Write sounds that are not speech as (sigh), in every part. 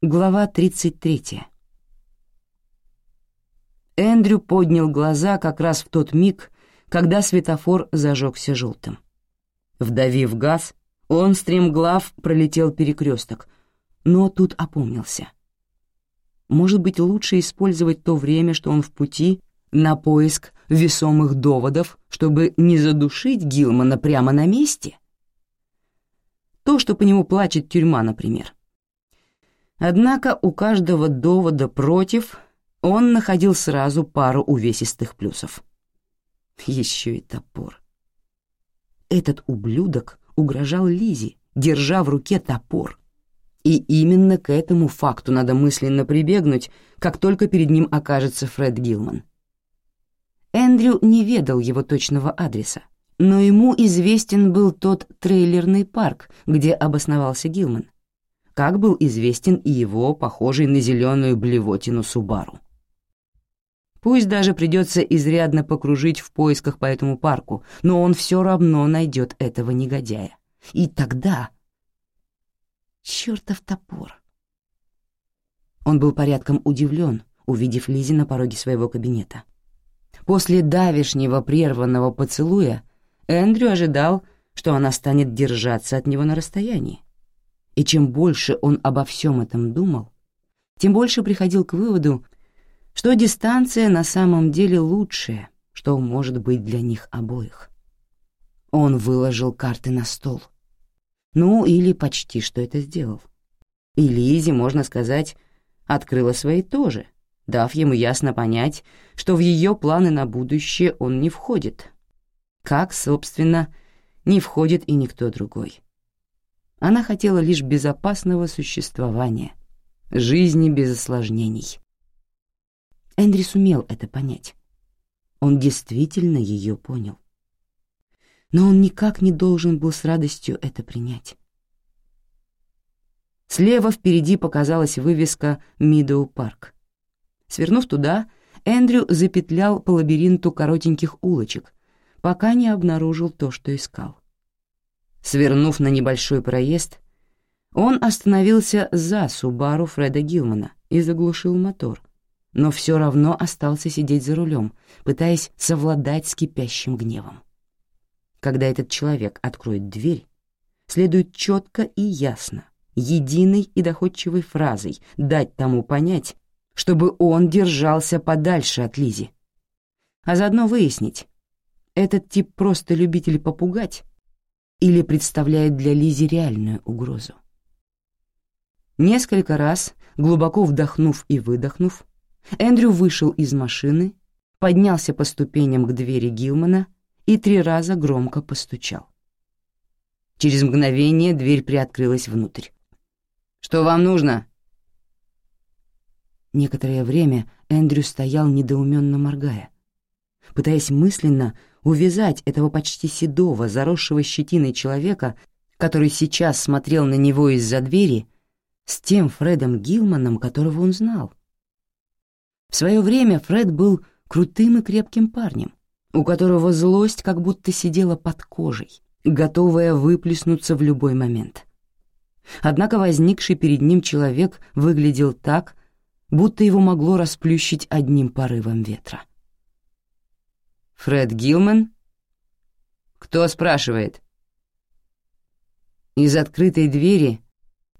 Глава 33. Эндрю поднял глаза как раз в тот миг, когда светофор зажегся желтым. Вдавив газ, он стремглав пролетел перекресток, но тут опомнился. Может быть, лучше использовать то время, что он в пути, на поиск весомых доводов, чтобы не задушить Гилмана прямо на месте? То, что по нему плачет тюрьма, например. Однако у каждого довода против он находил сразу пару увесистых плюсов. Еще и топор. Этот ублюдок угрожал Лизе, держа в руке топор. И именно к этому факту надо мысленно прибегнуть, как только перед ним окажется Фред Гилман. Эндрю не ведал его точного адреса, но ему известен был тот трейлерный парк, где обосновался Гилман как был известен и его, похожий на зеленую блевотину Субару. Пусть даже придется изрядно покружить в поисках по этому парку, но он все равно найдет этого негодяя. И тогда... Чертов топор. Он был порядком удивлен, увидев Лизи на пороге своего кабинета. После давешнего прерванного поцелуя Эндрю ожидал, что она станет держаться от него на расстоянии. И чем больше он обо всем этом думал, тем больше приходил к выводу, что дистанция на самом деле лучшее, что может быть для них обоих. Он выложил карты на стол. Ну, или почти что это сделал. И Лизе, можно сказать, открыла свои тоже, дав ему ясно понять, что в ее планы на будущее он не входит. Как, собственно, не входит и никто другой. Она хотела лишь безопасного существования, жизни без осложнений. Эндри сумел это понять. Он действительно ее понял. Но он никак не должен был с радостью это принять. Слева впереди показалась вывеска «Мидоу Парк». Свернув туда, Эндрю запетлял по лабиринту коротеньких улочек, пока не обнаружил то, что искал. Свернув на небольшой проезд, он остановился за Субару Фреда Гилмана и заглушил мотор, но все равно остался сидеть за рулем, пытаясь совладать с кипящим гневом. Когда этот человек откроет дверь, следует четко и ясно, единой и доходчивой фразой дать тому понять, чтобы он держался подальше от Лизи, а заодно выяснить, этот тип просто любитель попугать или представляет для Лизи реальную угрозу. Несколько раз, глубоко вдохнув и выдохнув, Эндрю вышел из машины, поднялся по ступеням к двери Гилмана и три раза громко постучал. Через мгновение дверь приоткрылась внутрь. «Что вам нужно?» Некоторое время Эндрю стоял недоуменно моргая, пытаясь мысленно увязать этого почти седого, заросшего щетиной человека, который сейчас смотрел на него из-за двери, с тем Фредом Гилманом, которого он знал. В свое время Фред был крутым и крепким парнем, у которого злость как будто сидела под кожей, готовая выплеснуться в любой момент. Однако возникший перед ним человек выглядел так, будто его могло расплющить одним порывом ветра. Фред Гилман? Кто спрашивает? Из открытой двери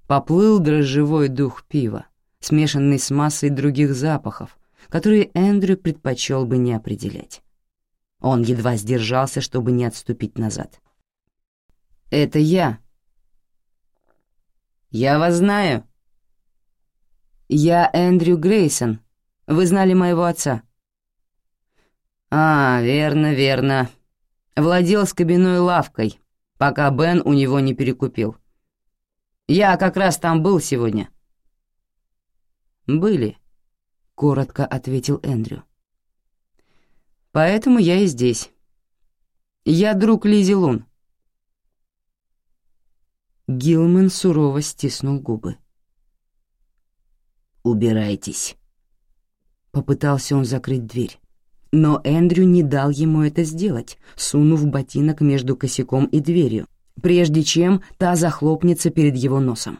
поплыл дрожжевой дух пива, смешанный с массой других запахов, которые Эндрю предпочел бы не определять. Он едва сдержался, чтобы не отступить назад. «Это я». «Я вас знаю». «Я Эндрю Грейсон. Вы знали моего отца». «А, верно, верно. Владел скобяной лавкой, пока Бен у него не перекупил. Я как раз там был сегодня». «Были», — коротко ответил Эндрю. «Поэтому я и здесь. Я друг Лизи Лун». Гилман сурово стиснул губы. «Убирайтесь». Попытался он закрыть дверь. Но Эндрю не дал ему это сделать, сунув ботинок между косяком и дверью, прежде чем та захлопнется перед его носом.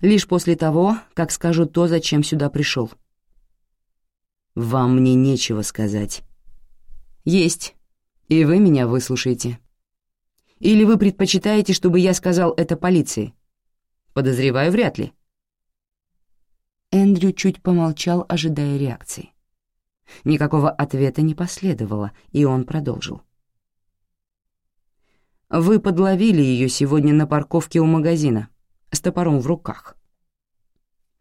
Лишь после того, как скажу то, зачем сюда пришел. Вам мне нечего сказать. Есть, и вы меня выслушаете. Или вы предпочитаете, чтобы я сказал это полиции? Подозреваю, вряд ли. Эндрю чуть помолчал, ожидая реакции. Никакого ответа не последовало, и он продолжил. «Вы подловили ее сегодня на парковке у магазина, с топором в руках.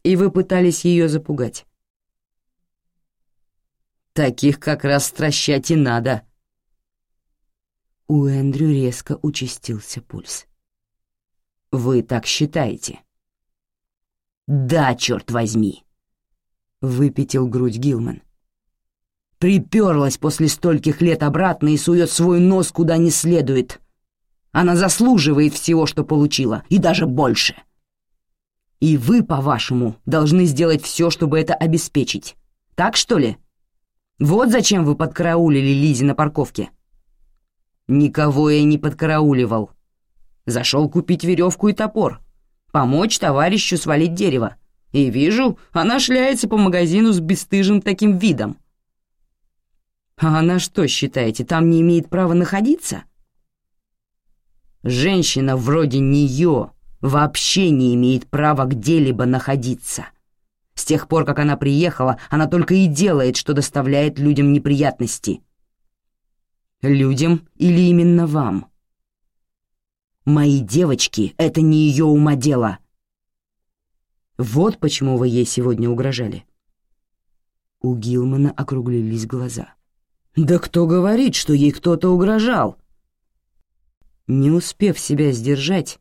И вы пытались ее запугать. Таких как раз стращать и надо». У Эндрю резко участился пульс. «Вы так считаете?» «Да, черт возьми!» — выпятил грудь Гилман. Приперлась после стольких лет обратно и сует свой нос куда не следует. Она заслуживает всего, что получила, и даже больше. И вы, по-вашему, должны сделать все, чтобы это обеспечить. Так, что ли? Вот зачем вы подкараулили Лизи на парковке. Никого я не подкарауливал. Зашел купить веревку и топор. Помочь товарищу свалить дерево. И вижу, она шляется по магазину с бесстыжим таким видом. А она что, считаете, там не имеет права находиться? Женщина вроде нее вообще не имеет права где-либо находиться. С тех пор, как она приехала, она только и делает, что доставляет людям неприятности. Людям или именно вам? Мои девочки — это не ее умодело. Вот почему вы ей сегодня угрожали. У Гилмана округлились глаза. Да кто говорит, что ей кто-то угрожал? Не успев себя сдержать,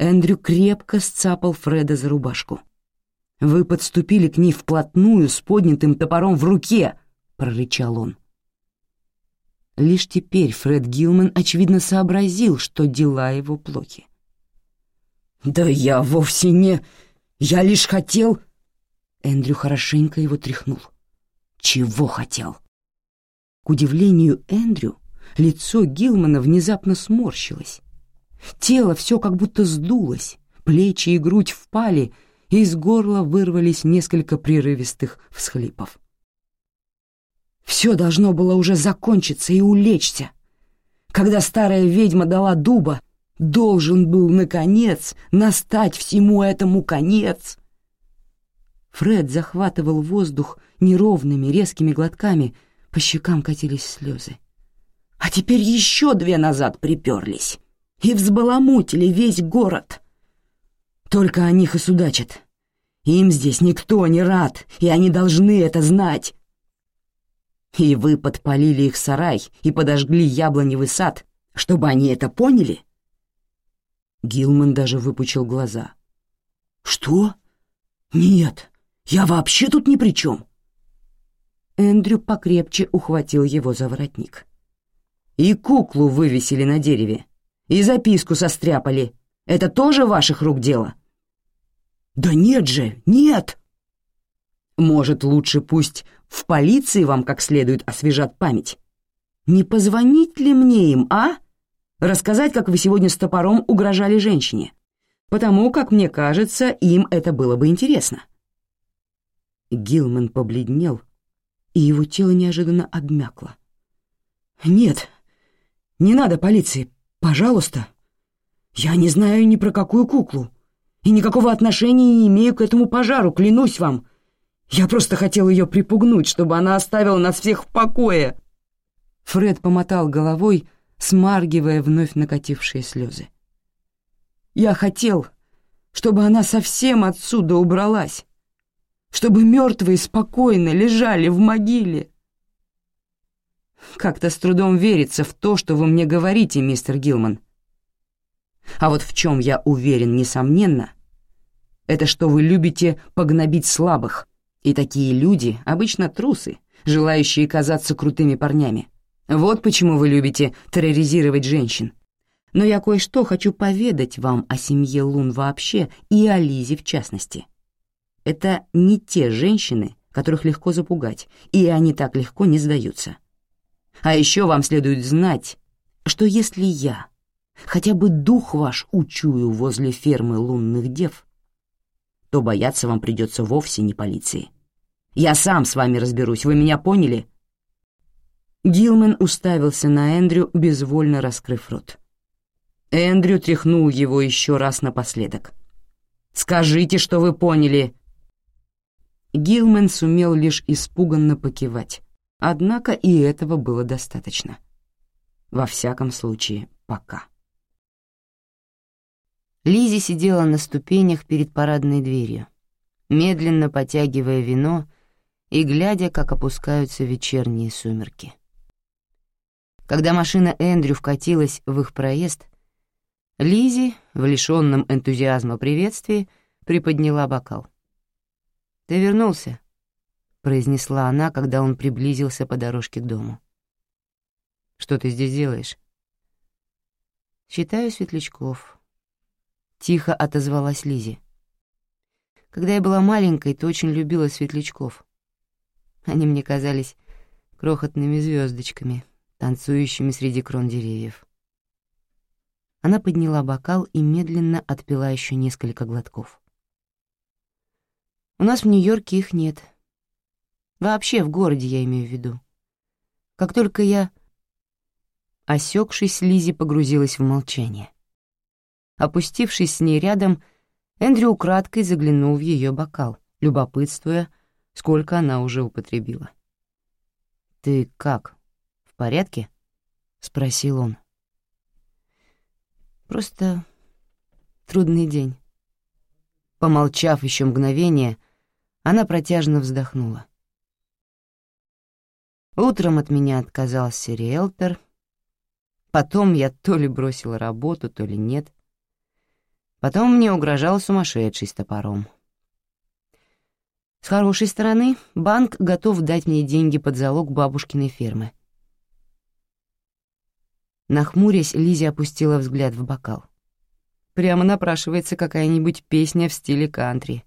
Эндрю крепко сцапал Фреда за рубашку. «Вы подступили к ней вплотную с поднятым топором в руке!» — прорычал он. Лишь теперь Фред Гилман, очевидно, сообразил, что дела его плохи. «Да я вовсе не... Я лишь хотел...» Эндрю хорошенько его тряхнул. «Чего хотел?» К удивлению Эндрю, лицо Гилмана внезапно сморщилось. Тело все как будто сдулось, плечи и грудь впали, и из горла вырвались несколько прерывистых всхлипов. Все должно было уже закончиться и улечься. Когда старая ведьма дала дуба, должен был, наконец, настать всему этому конец. Фред захватывал воздух неровными резкими глотками — по щекам катились слезы. А теперь еще две назад приперлись и взбаламутили весь город. Только о них и судачат. Им здесь никто не рад, и они должны это знать. И вы подпалили их сарай и подожгли яблоневый сад, чтобы они это поняли? Гилман даже выпучил глаза. «Что? Нет, я вообще тут ни при чем. Эндрю покрепче ухватил его за воротник. «И куклу вывесили на дереве, и записку состряпали. Это тоже ваших рук дело?» «Да нет же, нет!» «Может, лучше пусть в полиции вам как следует освежат память? Не позвонить ли мне им, а? Рассказать, как вы сегодня с топором угрожали женщине? Потому, как мне кажется, им это было бы интересно». Гилман побледнел, и его тело неожиданно обмякло. «Нет, не надо полиции, пожалуйста. Я не знаю ни про какую куклу и никакого отношения не имею к этому пожару, клянусь вам. Я просто хотел ее припугнуть, чтобы она оставила нас всех в покое». Фред помотал головой, смаргивая вновь накатившие слезы. «Я хотел, чтобы она совсем отсюда убралась, чтобы мертвые спокойно лежали в могиле. Как-то с трудом верится в то, что вы мне говорите, мистер Гилман. А вот в чем я уверен, несомненно, это что вы любите погнобить слабых, и такие люди обычно трусы, желающие казаться крутыми парнями. Вот почему вы любите терроризировать женщин. Но я кое-что хочу поведать вам о семье Лун вообще и о Лизе в частности. Это не те женщины, которых легко запугать, и они так легко не сдаются. А еще вам следует знать, что если я хотя бы дух ваш учую возле фермы лунных дев, то бояться вам придется вовсе не полиции. Я сам с вами разберусь, вы меня поняли?» Гилмен уставился на Эндрю, безвольно раскрыв рот. Эндрю тряхнул его еще раз напоследок. «Скажите, что вы поняли!» Гилмен сумел лишь испуганно покивать, однако и этого было достаточно. Во всяком случае, пока. Лизи сидела на ступенях перед парадной дверью, медленно потягивая вино и глядя, как опускаются вечерние сумерки. Когда машина Эндрю вкатилась в их проезд, Лизи, в лишенном энтузиазма приветствии, приподняла бокал. «Ты вернулся», — произнесла она, когда он приблизился по дорожке к дому. «Что ты здесь делаешь?» «Считаю светлячков», — тихо отозвалась Лизи. «Когда я была маленькой, то очень любила светлячков. Они мне казались крохотными звездочками, танцующими среди крон деревьев. Она подняла бокал и медленно отпила еще несколько глотков. «У нас в Нью-Йорке их нет. Вообще в городе я имею в виду. Как только я...» Осекшись, Лизи погрузилась в молчание. Опустившись с ней рядом, Эндрю украдкой заглянул в ее бокал, любопытствуя, сколько она уже употребила. «Ты как?» порядке?» — спросил он. «Просто трудный день». Помолчав еще мгновение, она протяжно вздохнула. Утром от меня отказался риэлтор. Потом я то ли бросила работу, то ли нет. Потом мне угрожал сумасшедший с топором. С хорошей стороны, банк готов дать мне деньги под залог бабушкиной фермы — Нахмурясь, Лизи опустила взгляд в бокал. Прямо напрашивается какая-нибудь песня в стиле кантри.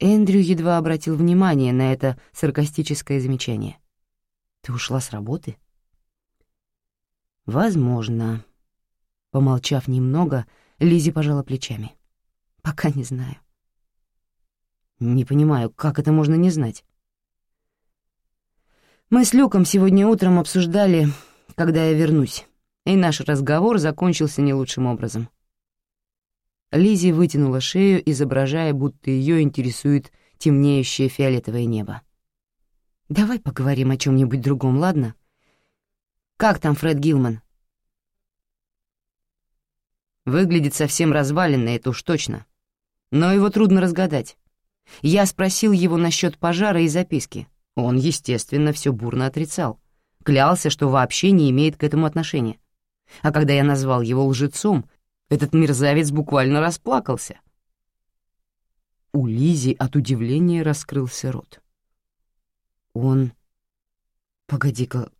Эндрю едва обратил внимание на это саркастическое замечание. «Ты ушла с работы?» «Возможно». Помолчав немного, Лизи пожала плечами. «Пока не знаю». «Не понимаю, как это можно не знать?» Мы с Люком сегодня утром обсуждали, когда я вернусь, и наш разговор закончился не лучшим образом. Лизи вытянула шею, изображая, будто ее интересует темнеющее фиолетовое небо. «Давай поговорим о чем нибудь другом, ладно? Как там Фред Гилман?» Выглядит совсем разваленный, это уж точно. Но его трудно разгадать. Я спросил его насчет пожара и записки. Он, естественно, все бурно отрицал. Клялся, что вообще не имеет к этому отношения. А когда я назвал его лжецом, этот мерзавец буквально расплакался. У Лизи от удивления раскрылся рот. Он... Погоди-ка,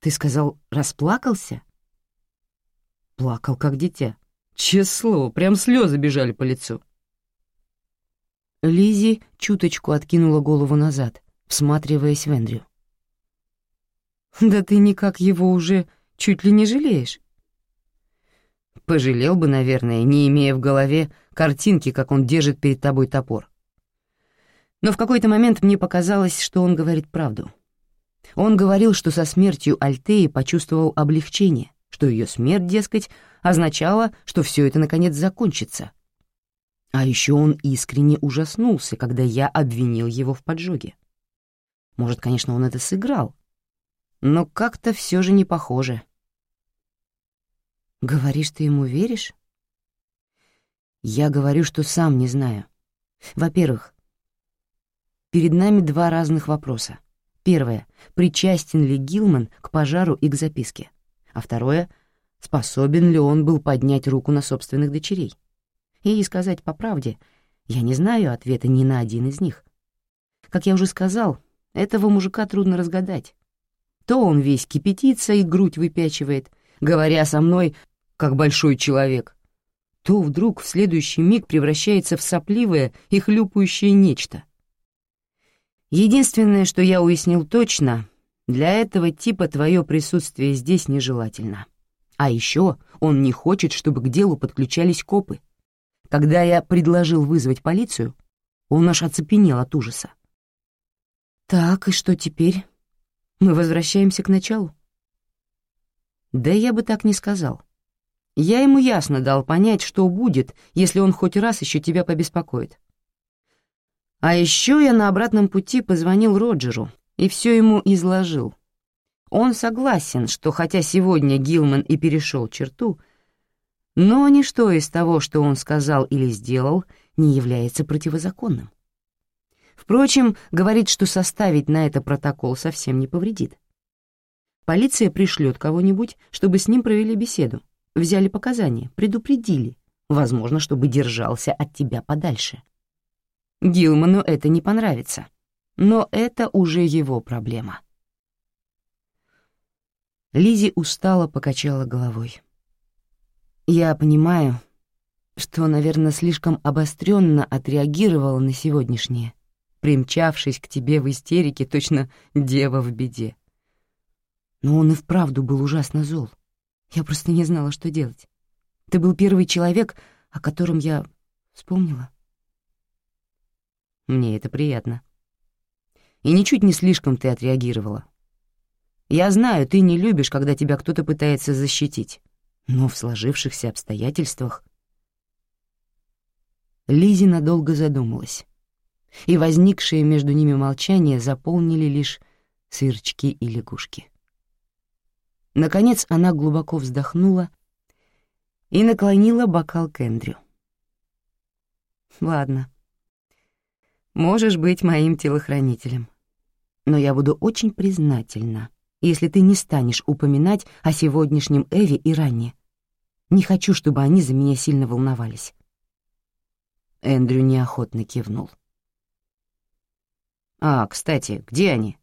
ты сказал, расплакался? Плакал, как дитя. Число, прям слезы бежали по лицу. Лизи чуточку откинула голову назад, всматриваясь в Эндрю. «Да ты никак его уже чуть ли не жалеешь». Пожалел бы, наверное, не имея в голове картинки, как он держит перед тобой топор. Но в какой-то момент мне показалось, что он говорит правду. Он говорил, что со смертью Альтеи почувствовал облегчение, что ее смерть, дескать, означала, что все это наконец закончится. А еще он искренне ужаснулся, когда я обвинил его в поджоге. Может, конечно, он это сыграл, но как-то все же не похоже. Говоришь, ты ему веришь? Я говорю, что сам не знаю. Во-первых, перед нами два разных вопроса. Первое — причастен ли Гилман к пожару и к записке? А второе — способен ли он был поднять руку на собственных дочерей? И сказать по правде, я не знаю ответа ни на один из них. Как я уже сказал, этого мужика трудно разгадать. То он весь кипятится и грудь выпячивает, говоря со мной, как большой человек, то вдруг в следующий миг превращается в сопливое и хлюпающее нечто. Единственное, что я уяснил точно, для этого типа твое присутствие здесь нежелательно. А еще он не хочет, чтобы к делу подключались копы. Когда я предложил вызвать полицию, он аж оцепенел от ужаса. «Так, и что теперь? Мы возвращаемся к началу?» «Да я бы так не сказал. Я ему ясно дал понять, что будет, если он хоть раз еще тебя побеспокоит. А еще я на обратном пути позвонил Роджеру и все ему изложил. Он согласен, что хотя сегодня Гилман и перешел черту, но ничто из того, что он сказал или сделал, не является противозаконным. Впрочем, говорит, что составить на это протокол совсем не повредит. Полиция пришлет кого-нибудь, чтобы с ним провели беседу, взяли показания, предупредили, возможно, чтобы держался от тебя подальше. Гилману это не понравится, но это уже его проблема. Лизи устало покачала головой. «Я понимаю, что, наверное, слишком обостренно отреагировала на сегодняшнее, примчавшись к тебе в истерике, точно дева в беде. Но он и вправду был ужасно зол. Я просто не знала, что делать. Ты был первый человек, о котором я вспомнила. Мне это приятно. И ничуть не слишком ты отреагировала. Я знаю, ты не любишь, когда тебя кто-то пытается защитить. Но в сложившихся обстоятельствах... Лизи надолго задумалась, и возникшие между ними молчания заполнили лишь сырчки и лягушки. Наконец она глубоко вздохнула и наклонила бокал к Эндрю. «Ладно, можешь быть моим телохранителем, но я буду очень признательна, если ты не станешь упоминать о сегодняшнем Эви и Ранне. Не хочу, чтобы они за меня сильно волновались». Эндрю неохотно кивнул. «А, кстати, где они?»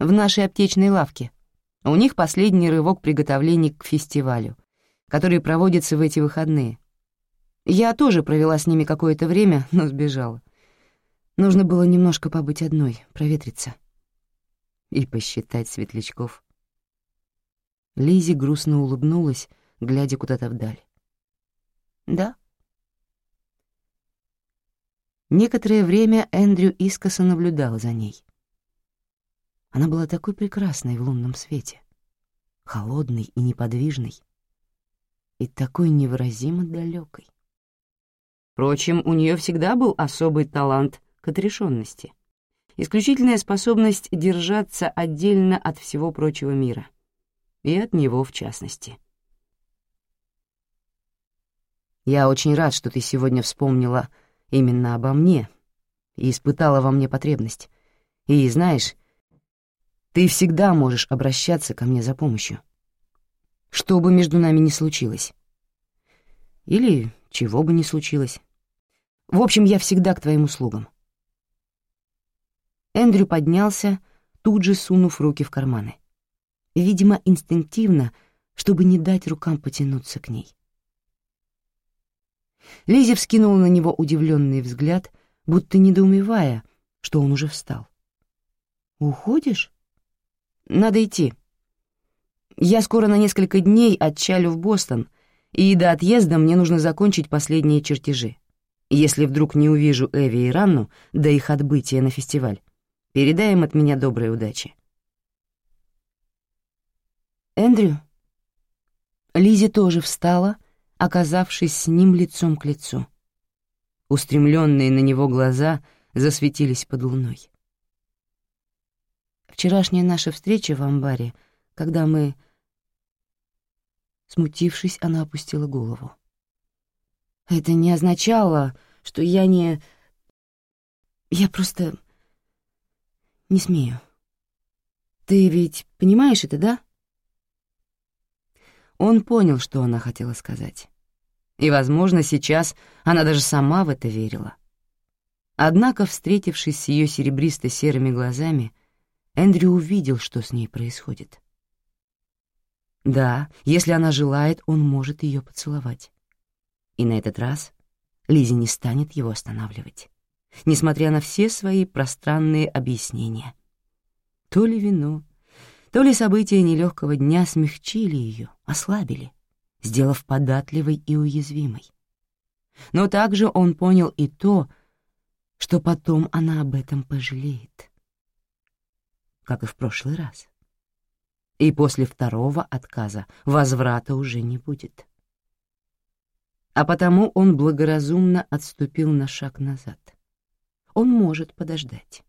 «В нашей аптечной лавке», у них последний рывок приготовлений к фестивалю, который проводится в эти выходные. Я тоже провела с ними какое-то время, (laughs) но сбежала. Нужно было немножко побыть одной, проветриться. И посчитать светлячков. Лизи грустно улыбнулась, глядя куда-то вдаль. «Да». Некоторое время Эндрю искоса наблюдал за ней. Она была такой прекрасной в лунном свете, холодной и неподвижной, и такой невыразимо далекой. Впрочем, у нее всегда был особый талант к отрешенности, исключительная способность держаться отдельно от всего прочего мира, и от него в частности. «Я очень рад, что ты сегодня вспомнила именно обо мне и испытала во мне потребность. И, знаешь, ты всегда можешь обращаться ко мне за помощью. Что бы между нами ни случилось. Или чего бы ни случилось. В общем, я всегда к твоим услугам. Эндрю поднялся, тут же сунув руки в карманы. Видимо, инстинктивно, чтобы не дать рукам потянуться к ней. Лизи вскинула на него удивленный взгляд, будто недоумевая, что он уже встал. «Уходишь?» Надо идти. Я скоро на несколько дней отчалю в Бостон, и до отъезда мне нужно закончить последние чертежи. Если вдруг не увижу Эви и Ранну до их отбытия на фестиваль, передай им от меня доброй удачи. Эндрю? Лизи тоже встала, оказавшись с ним лицом к лицу. Устремленные на него глаза засветились под луной. Вчерашняя наша встреча в амбаре, когда мы... Смутившись, она опустила голову. Это не означало, что я не... Я просто... не смею. Ты ведь понимаешь это, да? Он понял, что она хотела сказать. И, возможно, сейчас она даже сама в это верила. Однако, встретившись с ее серебристо-серыми глазами, Эндрю увидел, что с ней происходит. Да, если она желает, он может ее поцеловать. И на этот раз Лизи не станет его останавливать, несмотря на все свои пространные объяснения. То ли вино, то ли события нелегкого дня смягчили ее, ослабили, сделав податливой и уязвимой. но также он понял и то, что потом она об этом пожалеет. Как и в прошлый раз. И после второго отказа возврата уже не будет. А потому он благоразумно отступил на шаг назад. Он может подождать.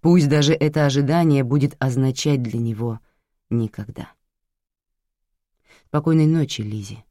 Пусть даже это ожидание будет означать для него никогда. Спокойной ночи, Лизи.